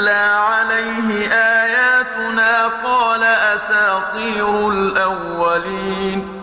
تُتْلَىٰ عَلَيْهِ آيَاتُنَا قَالَ أَسَاطِيرُ الْأَوَّلِينَ.